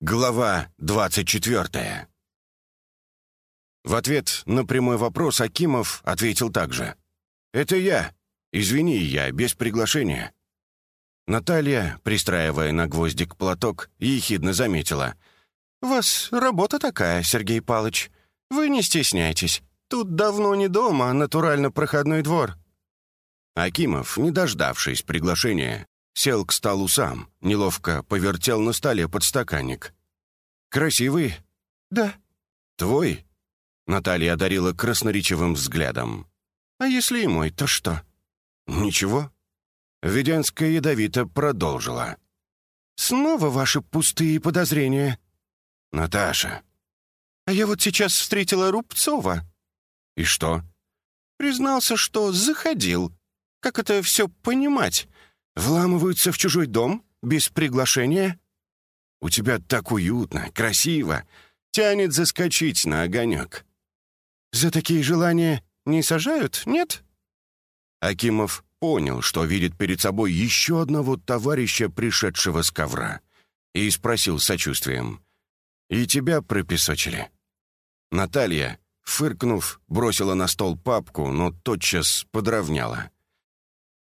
Глава 24 В ответ на прямой вопрос Акимов ответил также. «Это я. Извини, я без приглашения». Наталья, пристраивая на гвоздик платок, ехидно заметила. «У вас работа такая, Сергей Палыч. Вы не стесняйтесь. Тут давно не дома, а натурально проходной двор». Акимов, не дождавшись приглашения, Сел к столу сам, неловко повертел на столе подстаканник. «Красивый?» «Да». «Твой?» Наталья одарила красноречивым взглядом. «А если и мой, то что?» «Ничего». Веденская ядовито продолжила. «Снова ваши пустые подозрения?» «Наташа». «А я вот сейчас встретила Рубцова». «И что?» «Признался, что заходил. Как это все понимать? Вламываются в чужой дом без приглашения? У тебя так уютно, красиво. Тянет заскочить на огонек. За такие желания не сажают, нет? Акимов понял, что видит перед собой еще одного товарища, пришедшего с ковра, и спросил сочувствием. «И тебя пропесочили?» Наталья, фыркнув, бросила на стол папку, но тотчас подровняла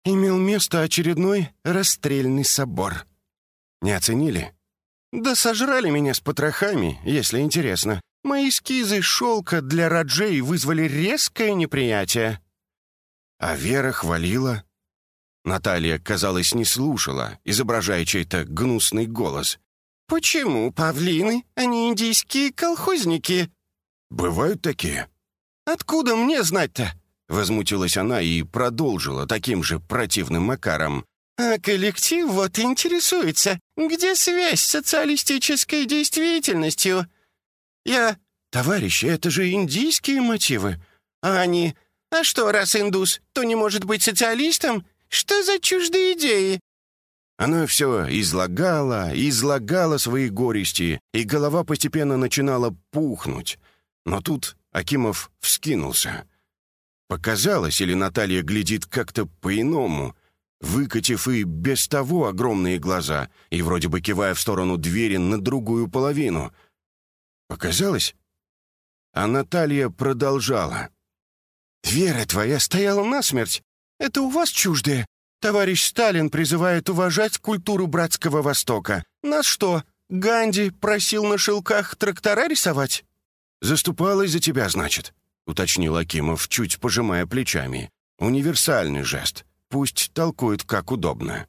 имел место очередной расстрельный собор. Не оценили? Да сожрали меня с потрохами, если интересно. Мои эскизы шелка для Раджей вызвали резкое неприятие. А Вера хвалила. Наталья, казалось, не слушала, изображая чей-то гнусный голос. «Почему павлины, а не индийские колхозники?» «Бывают такие». «Откуда мне знать-то? Возмутилась она и продолжила таким же противным макаром. «А коллектив вот интересуется, где связь с социалистической действительностью?» «Я... Товарищи, это же индийские мотивы. А они... А что, раз индус, то не может быть социалистом? Что за чуждые идеи?» Она все излагала, излагала свои горести, и голова постепенно начинала пухнуть. Но тут Акимов вскинулся. Показалось, или Наталья глядит как-то по-иному, выкатив и без того огромные глаза и вроде бы кивая в сторону двери на другую половину. Показалось? А Наталья продолжала. «Вера твоя стояла насмерть. Это у вас чуждые. Товарищ Сталин призывает уважать культуру братского Востока. Нас что, Ганди просил на шелках трактора рисовать?» «Заступалась за тебя, значит?» Уточнил Акимов, чуть пожимая плечами. «Универсальный жест. Пусть толкует как удобно».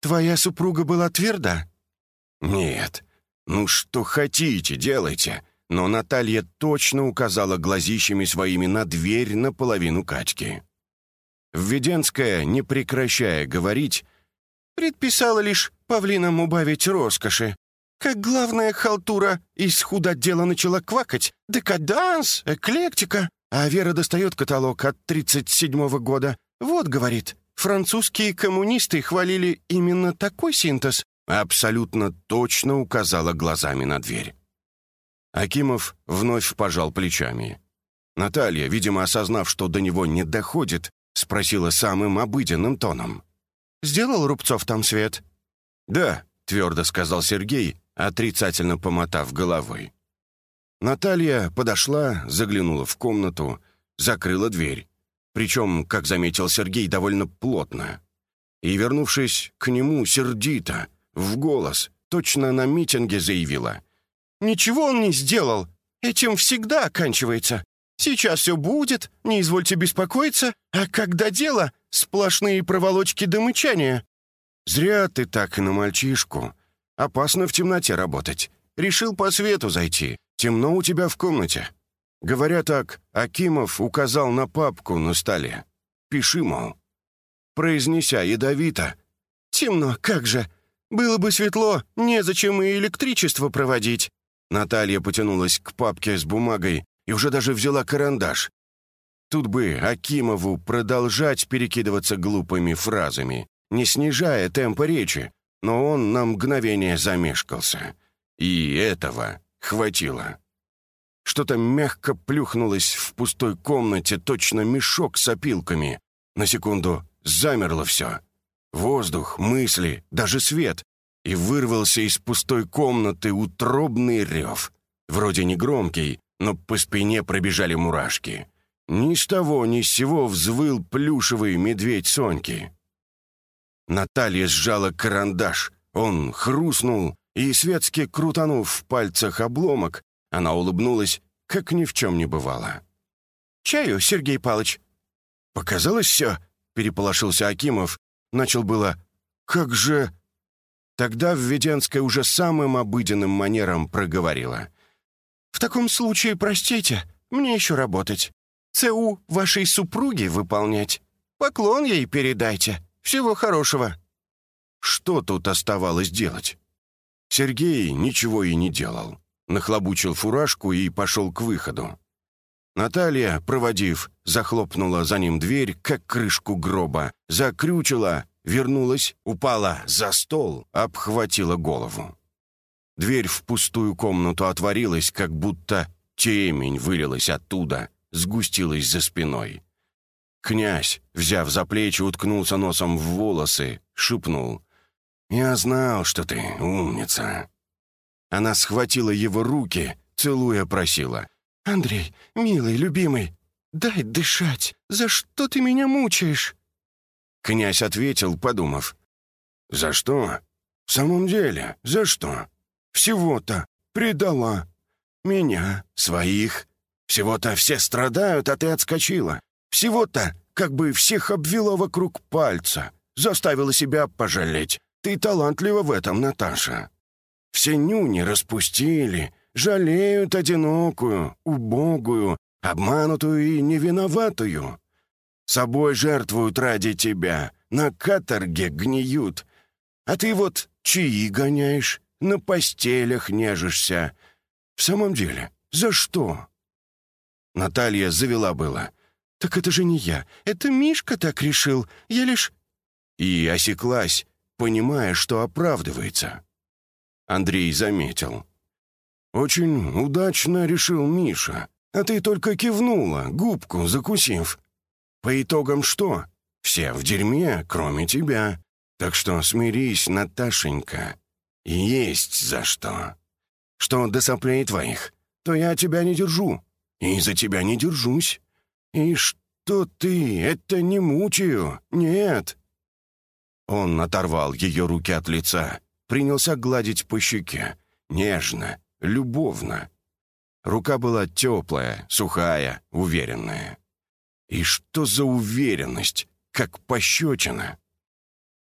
«Твоя супруга была тверда?» «Нет. Ну что хотите, делайте». Но Наталья точно указала глазищами своими на дверь наполовину Катьки. Введенская, не прекращая говорить, предписала лишь павлинам убавить роскоши. Как главная халтура из худодела начала квакать. Декаданс, эклектика. А Вера достает каталог от 37-го года. Вот, говорит, французские коммунисты хвалили именно такой синтез. Абсолютно точно указала глазами на дверь. Акимов вновь пожал плечами. Наталья, видимо, осознав, что до него не доходит, спросила самым обыденным тоном. «Сделал Рубцов там свет?» «Да», — твердо сказал Сергей, отрицательно помотав головой. Наталья подошла, заглянула в комнату, закрыла дверь. Причем, как заметил Сергей, довольно плотно. И, вернувшись к нему сердито, в голос, точно на митинге заявила. «Ничего он не сделал. Этим всегда оканчивается. Сейчас все будет, не извольте беспокоиться, а когда дело, сплошные проволочки до мычания». «Зря ты так на мальчишку. Опасно в темноте работать. Решил по свету зайти. Темно у тебя в комнате. Говоря так, Акимов указал на папку на столе. Пиши, мол. Произнеся ядовито. «Темно, как же! Было бы светло, незачем и электричество проводить!» Наталья потянулась к папке с бумагой и уже даже взяла карандаш. Тут бы Акимову продолжать перекидываться глупыми фразами, не снижая темпа речи, но он на мгновение замешкался. И этого хватило. Что-то мягко плюхнулось в пустой комнате, точно мешок с опилками. На секунду замерло все. Воздух, мысли, даже свет. и вырвался из пустой комнаты утробный рев. Вроде не громкий, но по спине пробежали мурашки. Ни с того, ни с сего взвыл плюшевый медведь Соньки. Наталья сжала карандаш. Он хрустнул, и, светски крутанув в пальцах обломок, она улыбнулась, как ни в чем не бывало. «Чаю, Сергей Палыч?» «Показалось все?» — переполошился Акимов. Начал было «Как же...» Тогда Введенская уже самым обыденным манером проговорила. «В таком случае, простите, мне еще работать. ЦУ вашей супруги выполнять. Поклон ей передайте. Всего хорошего». Что тут оставалось делать? Сергей ничего и не делал. Нахлобучил фуражку и пошел к выходу. Наталья, проводив, захлопнула за ним дверь, как крышку гроба, закрючила, вернулась, упала за стол, обхватила голову. Дверь в пустую комнату отворилась, как будто темень вылилась оттуда, сгустилась за спиной. Князь, взяв за плечи, уткнулся носом в волосы, шепнул. «Я знал, что ты умница». Она схватила его руки, целуя просила. «Андрей, милый, любимый, дай дышать. За что ты меня мучаешь?» Князь ответил, подумав. «За что? В самом деле, за что? Всего-то предала. Меня, своих. Всего-то все страдают, а ты отскочила. Всего-то как бы всех обвело вокруг пальца. Заставила себя пожалеть. Ты талантлива в этом, Наташа. Все нюни распустили, жалеют одинокую, убогую, обманутую и невиноватую. Собой жертвуют ради тебя, на каторге гниют. А ты вот чаи гоняешь, на постелях нежишься. В самом деле, за что?» Наталья завела было. «Так это же не я. Это Мишка так решил. Я лишь...» И осеклась, понимая, что оправдывается. Андрей заметил. «Очень удачно решил Миша, а ты только кивнула, губку закусив. По итогам что? Все в дерьме, кроме тебя. Так что смирись, Наташенька. Есть за что. Что до соплей твоих, то я тебя не держу, и за тебя не держусь. И что ты, это не мучаю, нет». Он оторвал ее руки от лица, принялся гладить по щеке, нежно, любовно. Рука была теплая, сухая, уверенная. И что за уверенность, как пощечина?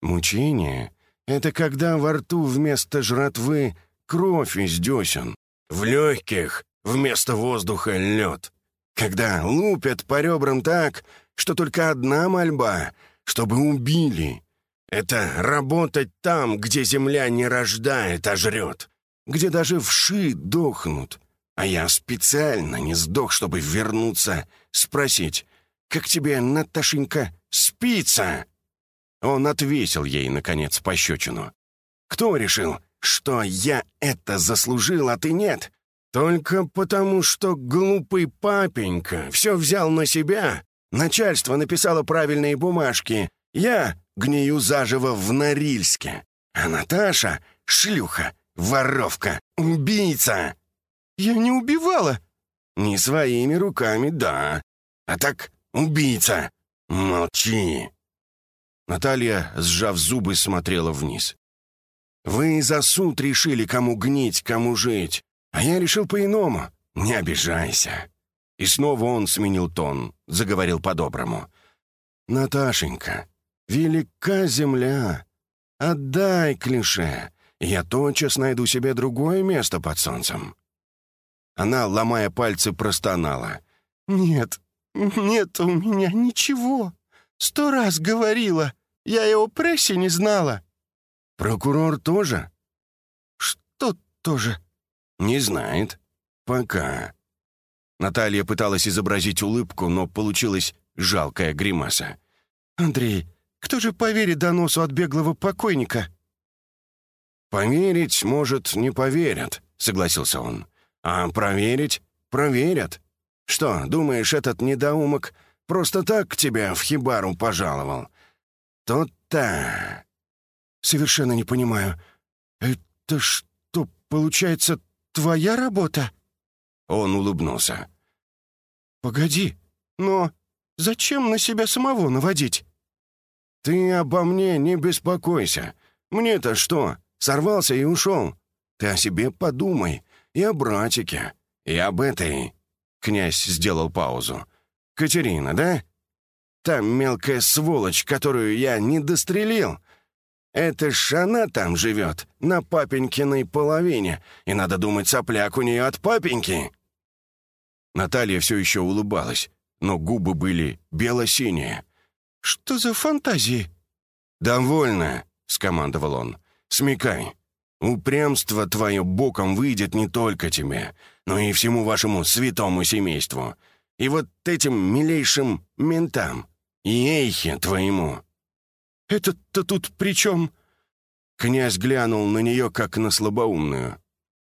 Мучение — это когда во рту вместо жратвы кровь из десен, в легких вместо воздуха лед. Когда лупят по ребрам так, что только одна мольба, чтобы убили. Это работать там, где земля не рождает, а жрет где даже вши дохнут. А я специально не сдох, чтобы вернуться, спросить, «Как тебе, Наташенька, спится?» Он отвесил ей, наконец, пощечину. «Кто решил, что я это заслужил, а ты нет? Только потому, что глупый папенька все взял на себя. Начальство написало правильные бумажки. Я гнию заживо в Норильске. А Наташа — шлюха, Воровка! Убийца!» «Я не убивала!» «Не своими руками, да. А так убийца! Молчи!» Наталья, сжав зубы, смотрела вниз. «Вы за суд решили, кому гнить, кому жить, а я решил по-иному. Не обижайся». И снова он сменил тон, заговорил по-доброму. «Наташенька, велика земля. Отдай клише я тотчас найду себе другое место под солнцем». Она, ломая пальцы, простонала. «Нет, нет у меня ничего. Сто раз говорила. Я его прессе не знала». «Прокурор тоже?» «Что тоже?» «Не знает. Пока». Наталья пыталась изобразить улыбку, но получилась жалкая гримаса. «Андрей, кто же поверит доносу от беглого покойника?» «Поверить, может, не поверят», — согласился он. «А проверить? Проверят. Что, думаешь, этот недоумок просто так к тебе в хибару пожаловал?» «То-то...» «Совершенно не понимаю. «Это что, получается, твоя работа?» Он улыбнулся. «Погоди, но зачем на себя самого наводить?» «Ты обо мне не беспокойся. Мне-то что, сорвался и ушел? Ты о себе подумай, и о братике, и об этой...» Князь сделал паузу. «Катерина, да? Та мелкая сволочь, которую я не дострелил. Это ж она там живет, на папенькиной половине, и, надо думать, сопляк у нее от папеньки». Наталья все еще улыбалась, но губы были бело-синие. «Что за фантазии?» «Довольно», — скомандовал он. «Смекай. Упрямство твое боком выйдет не только тебе, но и всему вашему святому семейству. И вот этим милейшим ментам, и Эйхе твоему». «Это-то тут при чем?» Князь глянул на нее, как на слабоумную.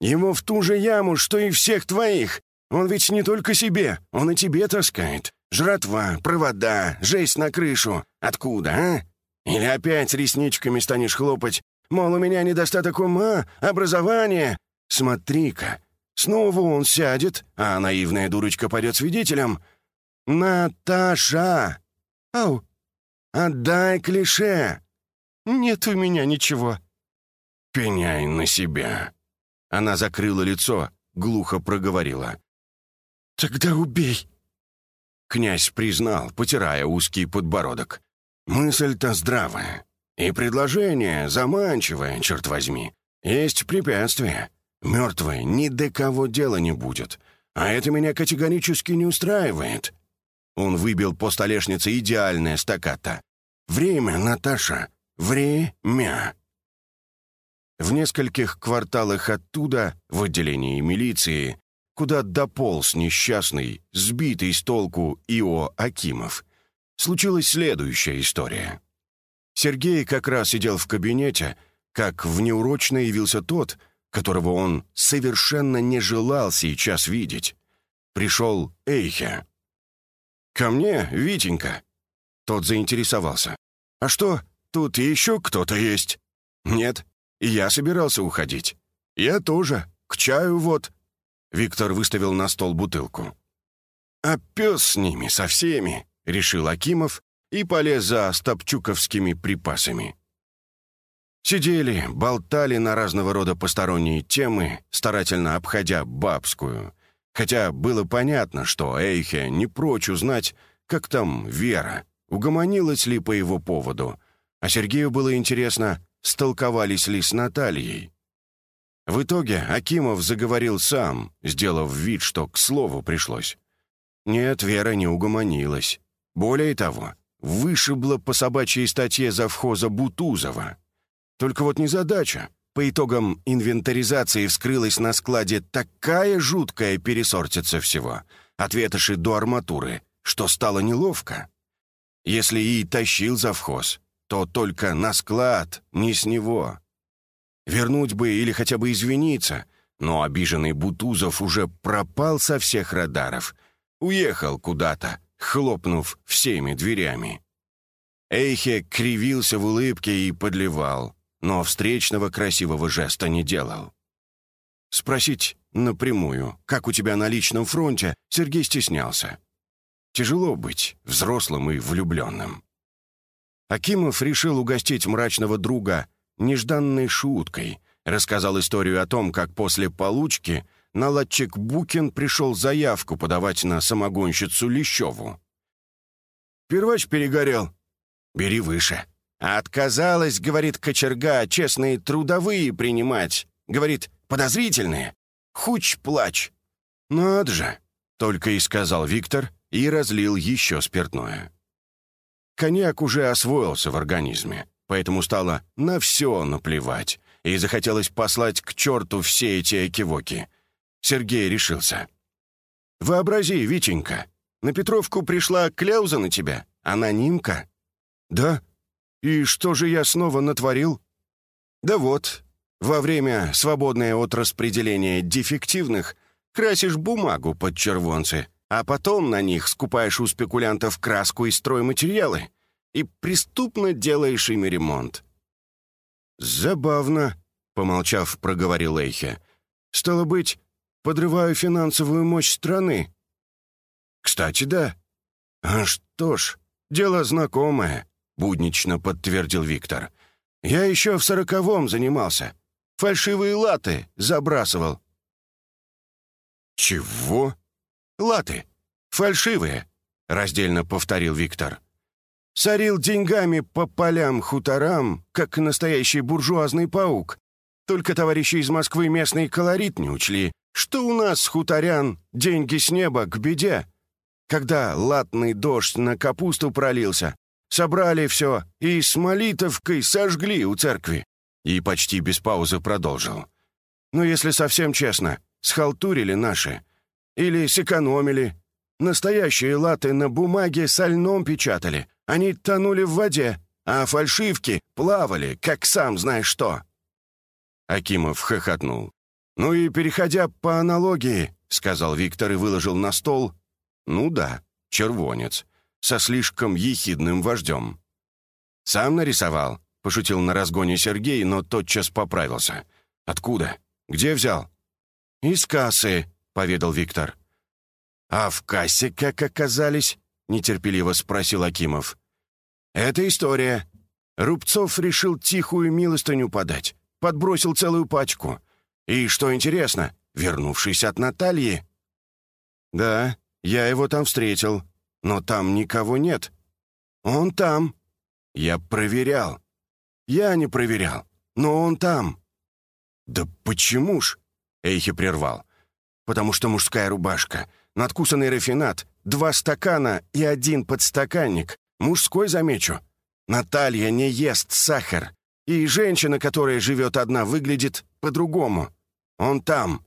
«Его в ту же яму, что и всех твоих. Он ведь не только себе, он и тебе таскает. Жратва, провода, жесть на крышу. Откуда, а? Или опять ресничками станешь хлопать? Мол, у меня недостаток ума, образования. Смотри-ка, снова он сядет, а наивная дурочка пойдет свидетелем. «Наташа!» «Ау!» «Отдай клише!» «Нет у меня ничего». «Пеняй на себя!» Она закрыла лицо, глухо проговорила. «Тогда убей!» Князь признал, потирая узкий подбородок. «Мысль-то здравая. И предложение заманчивое, черт возьми. Есть препятствие. Мертвый ни до кого дела не будет. А это меня категорически не устраивает». Он выбил по столешнице идеальное стаката. «Время, Наташа, время!» В нескольких кварталах оттуда, в отделении милиции, куда дополз несчастный, сбитый с толку Ио Акимов, случилась следующая история. Сергей как раз сидел в кабинете, как внеурочно явился тот, которого он совершенно не желал сейчас видеть. Пришел Эйхе. «Ко мне, Витенька». Тот заинтересовался. «А что, тут еще кто-то есть?» «Нет, я собирался уходить». «Я тоже. К чаю вот». Виктор выставил на стол бутылку. «А пес с ними, со всеми», — решил Акимов и полез за стопчуковскими припасами. Сидели, болтали на разного рода посторонние темы, старательно обходя бабскую. Хотя было понятно, что Эйхе не прочь узнать, как там Вера, угомонилась ли по его поводу. А Сергею было интересно, столковались ли с Натальей. В итоге Акимов заговорил сам, сделав вид, что к слову пришлось. Нет, Вера не угомонилась. Более того, вышибла по собачьей статье завхоза Бутузова. Только вот незадача. По итогам инвентаризации вскрылась на складе такая жуткая пересортица всего, от ветоши до арматуры, что стало неловко. Если и тащил завхоз, то только на склад, не с него. Вернуть бы или хотя бы извиниться, но обиженный Бутузов уже пропал со всех радаров. Уехал куда-то, хлопнув всеми дверями. Эйхе кривился в улыбке и подливал, но встречного красивого жеста не делал. Спросить напрямую, как у тебя на личном фронте, Сергей стеснялся. Тяжело быть взрослым и влюбленным. Акимов решил угостить мрачного друга нежданной шуткой, рассказал историю о том, как после получки наладчик Букин пришел заявку подавать на самогонщицу Лещеву. «Первач перегорел. Бери выше». «Отказалась, — говорит кочерга, — честные трудовые принимать. Говорит, подозрительные. Хуч-плач». «Надо же!» — только и сказал Виктор и разлил еще спиртное. Коньяк уже освоился в организме поэтому стало на все наплевать, и захотелось послать к черту все эти экивоки. Сергей решился. «Вообрази, Витенька, на Петровку пришла кляуза на тебя, анонимка». «Да? И что же я снова натворил?» «Да вот, во время, свободное от распределения дефективных, красишь бумагу под червонцы, а потом на них скупаешь у спекулянтов краску и стройматериалы и преступно делаешь ими ремонт». «Забавно», — помолчав, проговорил Эйхе. «Стало быть, подрываю финансовую мощь страны». «Кстати, да». «А что ж, дело знакомое», — буднично подтвердил Виктор. «Я еще в сороковом занимался. Фальшивые латы забрасывал». «Чего?» «Латы. Фальшивые», — раздельно повторил Виктор. «Сорил деньгами по полям-хуторам, как настоящий буржуазный паук. Только товарищи из Москвы местный колорит не учли, что у нас, хуторян, деньги с неба к беде. Когда латный дождь на капусту пролился, собрали все и с молитовкой сожгли у церкви. И почти без паузы продолжил. Но если совсем честно, схалтурили наши. Или сэкономили. Настоящие латы на бумаге со льном печатали. Они тонули в воде, а фальшивки плавали, как сам знаешь что. Акимов хохотнул. «Ну и переходя по аналогии», — сказал Виктор и выложил на стол. «Ну да, червонец, со слишком ехидным вождем». «Сам нарисовал», — пошутил на разгоне Сергей, но тотчас поправился. «Откуда? Где взял?» «Из кассы», — поведал Виктор. «А в кассе как оказались?» — нетерпеливо спросил Акимов. «Это история. Рубцов решил тихую милостыню подать подбросил целую пачку. И, что интересно, вернувшись от Натальи... «Да, я его там встретил, но там никого нет. Он там. Я проверял. Я не проверял, но он там». «Да почему ж?» — Эйхи прервал. «Потому что мужская рубашка, надкусанный рафинат, два стакана и один подстаканник. Мужской, замечу. Наталья не ест сахар. И женщина, которая живет одна, выглядит по-другому. Он там.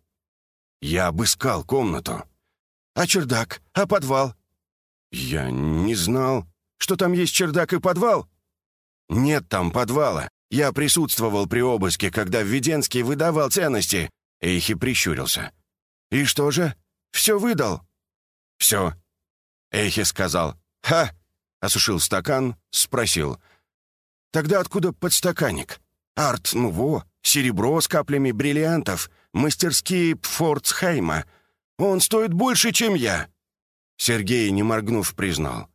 Я обыскал комнату. А чердак? А подвал? Я не знал, что там есть чердак и подвал. Нет там подвала. Я присутствовал при обыске, когда Введенский выдавал ценности. Эйхи прищурился. И что же? Все выдал? Все. Эйхи сказал. «Ха!» Осушил стакан, спросил. Тогда откуда подстаканник? Арт Нуво, серебро с каплями бриллиантов, мастерские Пфорцхайма. Он стоит больше, чем я». Сергей, не моргнув, признал.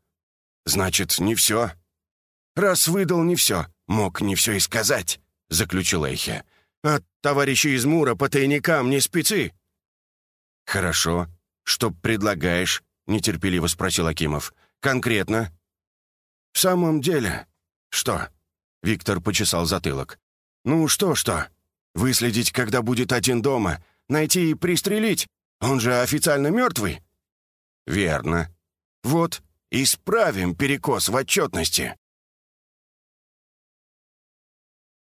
«Значит, не все?» «Раз выдал не все, мог не все и сказать», — заключил Эйхе. «От товарища из Мура по тайникам не спецы». «Хорошо. Что предлагаешь?» — нетерпеливо спросил Акимов. «Конкретно?» «В самом деле...» «Что?» Виктор почесал затылок. «Ну что-что? Выследить, когда будет один дома, найти и пристрелить? Он же официально мертвый?» «Верно. Вот, исправим перекос в отчетности».